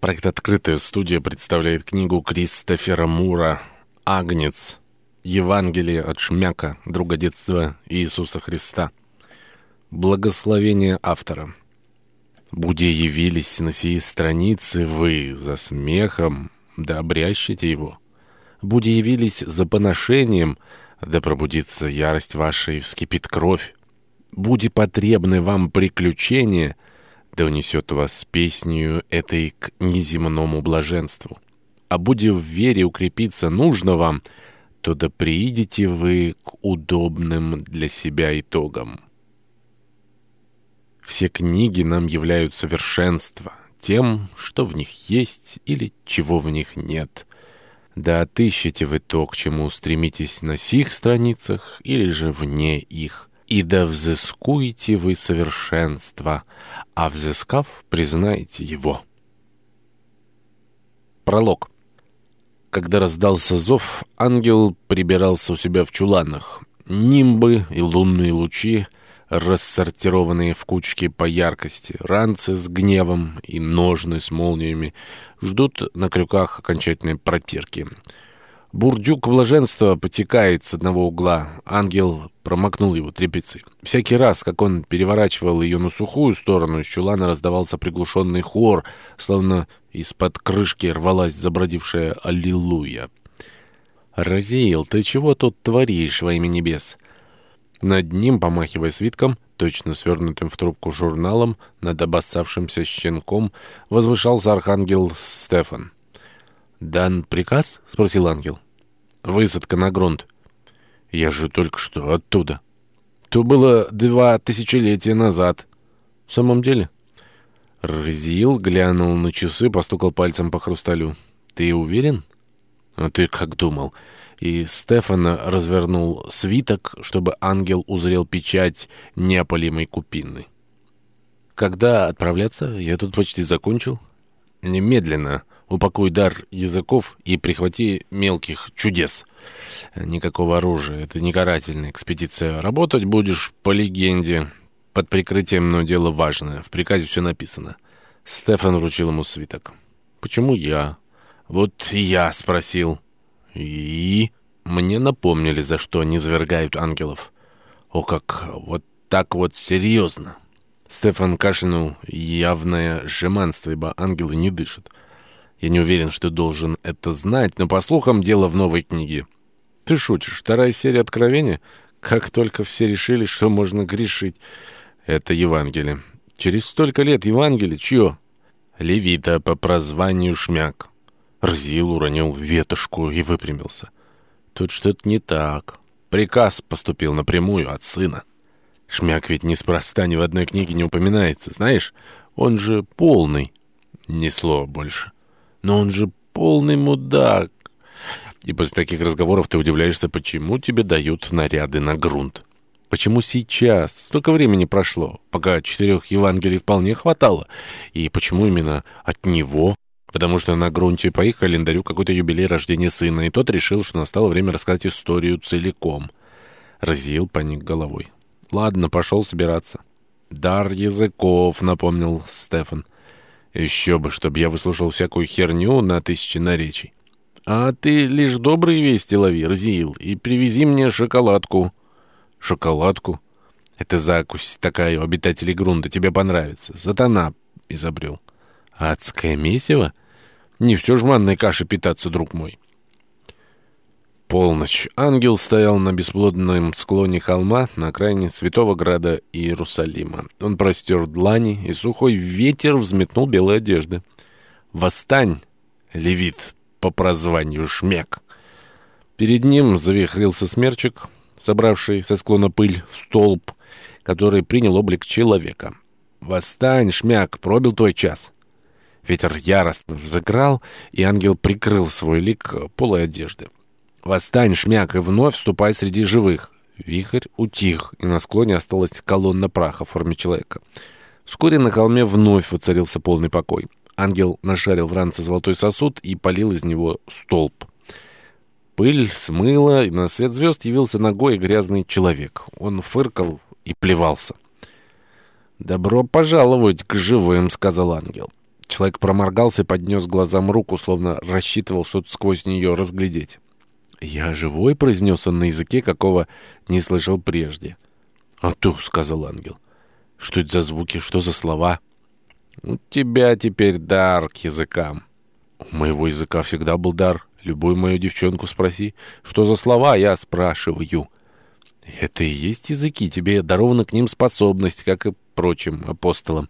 Проект «Открытая студия» представляет книгу Кристофера Мура «Агнец. Евангелие от Шмяка, друга детства Иисуса Христа». Благословение автора. «Буде явились на сии страницы вы за смехом, да обрящите его. Буде явились за поношением, да пробудится ярость ваша и вскипит кровь. Буде потребны вам приключения — да унесет вас с песнью этой к неземному блаженству. А будя в вере укрепиться нужно вам, то да приидете вы к удобным для себя итогам. Все книги нам являют совершенство тем, что в них есть или чего в них нет. Да отыщите вы то, к чему стремитесь на сих страницах или же вне их и да взыскуете вы совершенство, а взыскав, признаете его. Пролог. Когда раздался зов, ангел прибирался у себя в чуланах. Нимбы и лунные лучи, рассортированные в кучки по яркости, ранцы с гневом и ножны с молниями, ждут на крюках окончательной протирки — Бурдюк блаженства потекает с одного угла. Ангел промокнул его тряпицей. Всякий раз, как он переворачивал ее на сухую сторону, из чулана раздавался приглушенный хор, словно из-под крышки рвалась забродившая «Аллилуйя». «Разиил, ты чего тут творишь во имя небес?» Над ним, помахивая свитком, точно свернутым в трубку журналом, над обоссавшимся щенком, возвышался архангел Стефан. «Дан приказ?» — спросил ангел. «Высадка на грунт». «Я же только что оттуда». «То было два тысячелетия назад». «В самом деле?» Разиил глянул на часы, постукал пальцем по хрусталю. «Ты уверен?» «А ты как думал?» И Стефан развернул свиток, чтобы ангел узрел печать неопалимой купины. «Когда отправляться? Я тут почти закончил». «Немедленно. Упакуй дар языков и прихвати мелких чудес. Никакого оружия. Это не карательная экспедиция. Работать будешь по легенде. Под прикрытием, но дело важное. В приказе все написано». Стефан вручил ему свиток. «Почему я?» «Вот я спросил». «И?» Мне напомнили, за что они завергают ангелов. «О как! Вот так вот серьезно!» Стефан кашлянул явное жеманство, ибо ангелы не дышат. Я не уверен, что должен это знать, но, по слухам, дело в новой книге. Ты шутишь? Вторая серия Откровения? Как только все решили, что можно грешить. Это Евангелие. Через столько лет Евангелие чье? Левита по прозванию Шмяк. Разил уронил ветошку и выпрямился. Тут что-то не так. Приказ поступил напрямую от сына. Шмяк ведь неспроста ни в одной книге не упоминается, знаешь? Он же полный. Ни слова больше. Но он же полный мудак. И после таких разговоров ты удивляешься, почему тебе дают наряды на грунт. Почему сейчас? Столько времени прошло, пока четырех Евангелий вполне хватало. И почему именно от него? Потому что на грунте по их календарю какой-то юбилей рождения сына, и тот решил, что настало время рассказать историю целиком. Разил поник головой. Ладно, пошел собираться. «Дар языков», — напомнил Стефан. «Еще бы, чтобы я выслушал всякую херню на тысячи наречий». «А ты лишь добрые вести лови, Разиил, и привези мне шоколадку». «Шоколадку?» «Это закусь такая у обитателей грунта, тебе понравится. Сатана изобрел». «Адское месиво?» «Не все жманной кашей питаться, друг мой». Полночь. Ангел стоял на бесплодном склоне холма на окраине святого града Иерусалима. Он простер длани, и сухой ветер взметнул белые одежды. «Восстань, левит!» по прозванию Шмек. Перед ним завихрился смерчик, собравший со склона пыль в столб, который принял облик человека. «Восстань, Шмяк, пробил твой час!» Ветер яростно взыграл, и ангел прикрыл свой лик полой одежды. «Восстань, шмяк, и вновь вступай среди живых». Вихрь утих, и на склоне осталась колонна праха в форме человека. Вскоре на холме вновь воцарился полный покой. Ангел нашарил в ранце золотой сосуд и полил из него столб. Пыль смыла, и на свет звезд явился ногой грязный человек. Он фыркал и плевался. «Добро пожаловать к живым», — сказал ангел. Человек проморгался и поднес глазам руку, словно рассчитывал что-то сквозь нее разглядеть. «Я живой?» — произнес он на языке, какого не слышал прежде. «А то», — сказал ангел. «Что это за звуки? Что за слова?» «У тебя теперь дар к языкам». «У моего языка всегда был дар. Любую мою девчонку спроси. Что за слова, я спрашиваю». «Это и есть языки. Тебе дарована к ним способность, как и прочим апостолам».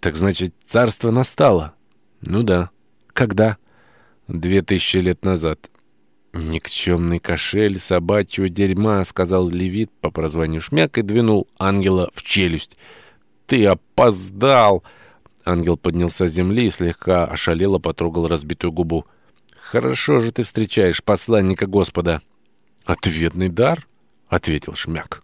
«Так значит, царство настало?» «Ну да». «Когда?» «Две тысячи лет назад». «Никчемный кошель собачьего дерьма», — сказал левит по прозванию Шмяк и двинул ангела в челюсть. «Ты опоздал!» Ангел поднялся с земли и слегка ошалело потрогал разбитую губу. «Хорошо же ты встречаешь посланника Господа». «Ответный дар?» — ответил Шмяк.